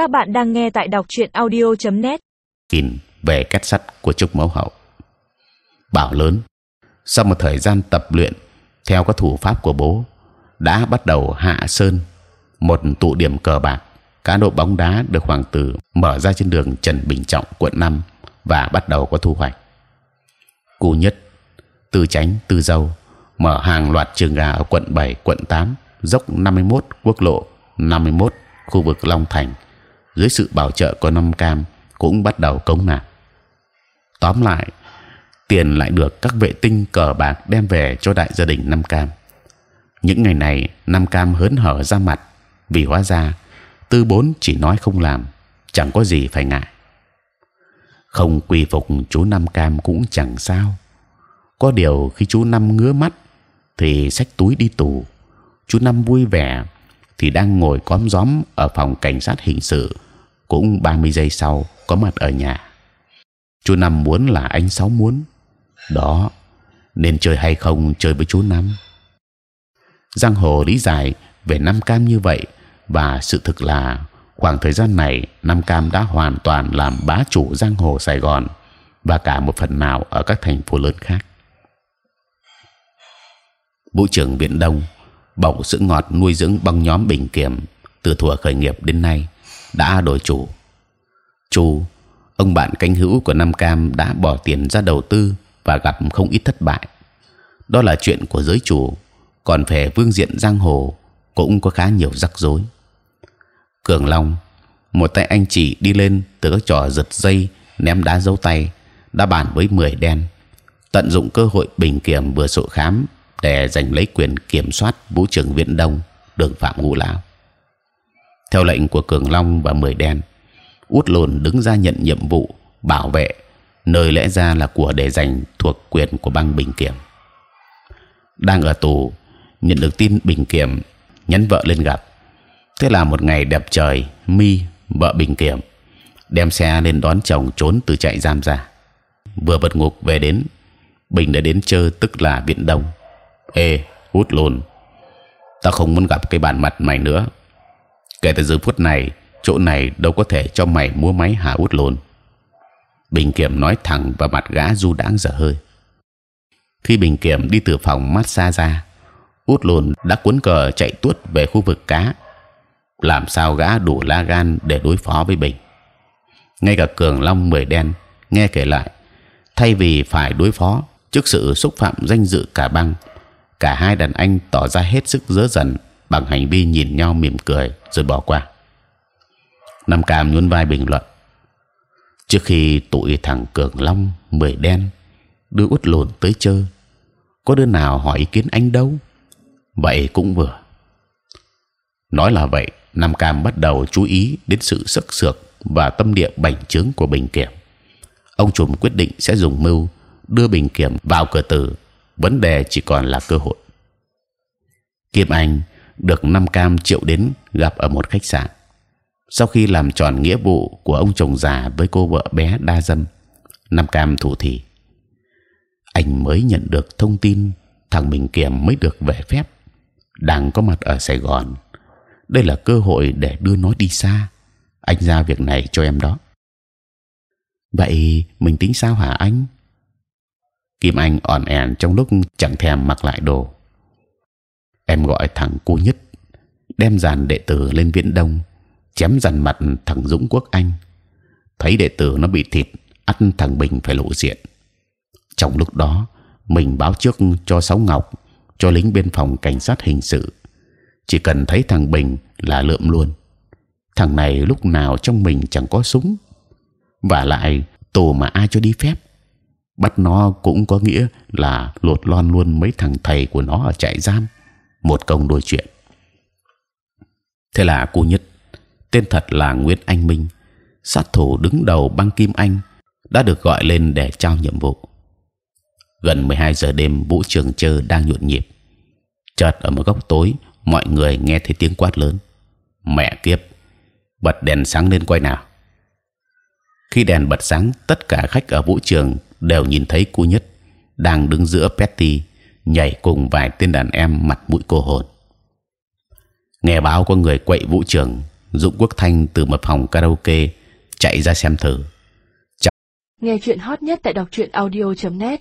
Các bạn đang nghe tại đọc truyện audio.net. Nhìn về kết sắt của trúc mẫu hậu. Bảo lớn sau một thời gian tập luyện theo các thủ pháp của bố đã bắt đầu hạ sơn một tụ điểm cờ bạc cá độ bóng đá được hoàng tử mở ra trên đường Trần Bình Trọng quận 5 và bắt đầu có thu hoạch. Cù nhất, Tư Chánh, Tư Dâu mở hàng loạt trường gà ở quận 7, quận 8, dốc 51 quốc lộ 51 khu vực Long Thành dưới sự bảo trợ của Năm Cam cũng bắt đầu cống nạp. Tóm lại, tiền lại được các vệ tinh cờ bạc đem về cho đại gia đình Năm Cam. Những ngày này, Năm Cam hớn hở ra mặt vì hóa ra Tư Bốn chỉ nói không làm, chẳng có gì phải ngại. Không quy phục chú Năm Cam cũng chẳng sao. Có điều khi chú Năm ngứa mắt thì xách túi đi tù. Chú Năm vui vẻ thì đang ngồi cóm gióm ở phòng cảnh sát hình sự cũng 30 giây sau, có mặt ở nhà. Chú năm muốn là anh sáu muốn. Đó, nên chơi hay không chơi với chú năm. Giang hồ lý giải về năm cam như vậy và sự thực là khoảng thời gian này năm cam đã hoàn toàn làm bá chủ giang hồ sài gòn và cả một phần nào ở các thành phố lớn khác. Bộ trưởng biển đông bỗng sữa ngọt nuôi dưỡng băng nhóm bình kiểm từ thuở khởi nghiệp đến nay đã đổi chủ. Chu, ông bạn canh hữu của Nam Cam đã bỏ tiền ra đầu tư và gặp không ít thất bại. Đó là chuyện của giới chủ. Còn về vương diện giang hồ cũng có khá nhiều rắc rối. Cường Long, một tay anh chị đi lên từ các trò giật dây, ném đá dấu tay, đã bàn với mười đen, tận dụng cơ hội bình kiểm vừa sổ khám để giành lấy quyền kiểm soát vũ trường viện đông đường phạm ngũ lão theo lệnh của cường long và mười đen, út lồn đứng ra nhận nhiệm vụ bảo vệ, nơi lẽ ra là của để dành thuộc quyền của băng bình kiểm. Đang ở tù, nhận được tin bình kiểm nhắn vợ lên gặp. Thế là một ngày đẹp trời, mi, vợ bình kiểm đem xe lên đón chồng trốn từ trại giam ra. Vừa bật ngục về đến, bình đã đến chơi tức là viện đông. Ê hút lồn ta không muốn gặp cái bản mặt mày nữa kể từ giờ phút này, chỗ này đâu có thể cho mày mua máy hạ út lồn bình kiểm nói thẳng và mặt gã du đãng dở hơi. Khi bình kiểm đi từ phòng massage ra, út lùn đã cuốn cờ chạy tuốt về khu vực cá. Làm sao gã đủ la gan để đối phó với bình? Ngay cả cường long mười đen, nghe kể lại, thay vì phải đối phó trước sự xúc phạm danh dự cả băng, cả hai đàn anh tỏ ra hết sức dớ dần bằng hành vi nhìn nhau mỉm cười rồi bỏ qua. Nam Cam nhún vai bình luận. Trước khi tụi thằng Cường Long mười đen đưa út lồn tới chơi, có đứa nào hỏi ý kiến anh đâu? Vậy cũng vừa. Nói là vậy, Nam Cam bắt đầu chú ý đến sự sức sược và tâm địa bành trướng của Bình Kiểm. Ông trùm quyết định sẽ dùng mưu đưa Bình Kiểm vào cửa tử. Vấn đề chỉ còn là cơ hội. Kim Anh được năm cam triệu đến gặp ở một khách sạn. Sau khi làm tròn nghĩa vụ của ông chồng già với cô vợ bé đa dâm, năm cam thủ thì anh mới nhận được thông tin thằng Bình Kiểm mới được về phép, đang có mặt ở Sài Gòn. Đây là cơ hội để đưa nó đi xa. Anh ra việc này cho em đó. Vậy mình tính sao hả anh? Kim Anh ỏn ẻn trong lúc chẳng thèm mặc lại đồ em gọi thằng cô nhất, đem dàn đệ tử lên viễn đông, chém dàn mặt thằng dũng quốc anh. Thấy đệ tử nó bị thịt ăn thằng bình phải lộ diện. Trong lúc đó, mình báo trước cho sáu ngọc, cho lính bên phòng cảnh sát hình sự. Chỉ cần thấy thằng bình là lượm luôn. Thằng này lúc nào trong mình chẳng có súng. Và lại, tù mà ai cho đi phép. Bắt nó cũng có nghĩa là lột lon luôn mấy thằng thầy của nó ở trại giam một công đôi chuyện. Thế là cô nhất, tên thật là Nguyễn Anh Minh, sát thủ đứng đầu băng Kim Anh, đã được gọi lên để trao nhiệm vụ. Gần 12 giờ đêm, vũ trường chơi đang nhộn nhịp. Chợt ở một góc tối, mọi người nghe thấy tiếng quát lớn. Mẹ kiếp, bật đèn sáng lên quay nào. Khi đèn bật sáng, tất cả khách ở vũ trường đều nhìn thấy cô nhất đang đứng giữa Petty nhảy cùng vài tên đàn em mặt mũi cô hồn. Nghe báo có người quậy vũ trường, Dũng Quốc Thanh từ một phòng karaoke chạy ra xem thử. Nghe chuyện hot nhất tại đọc truyện audio.net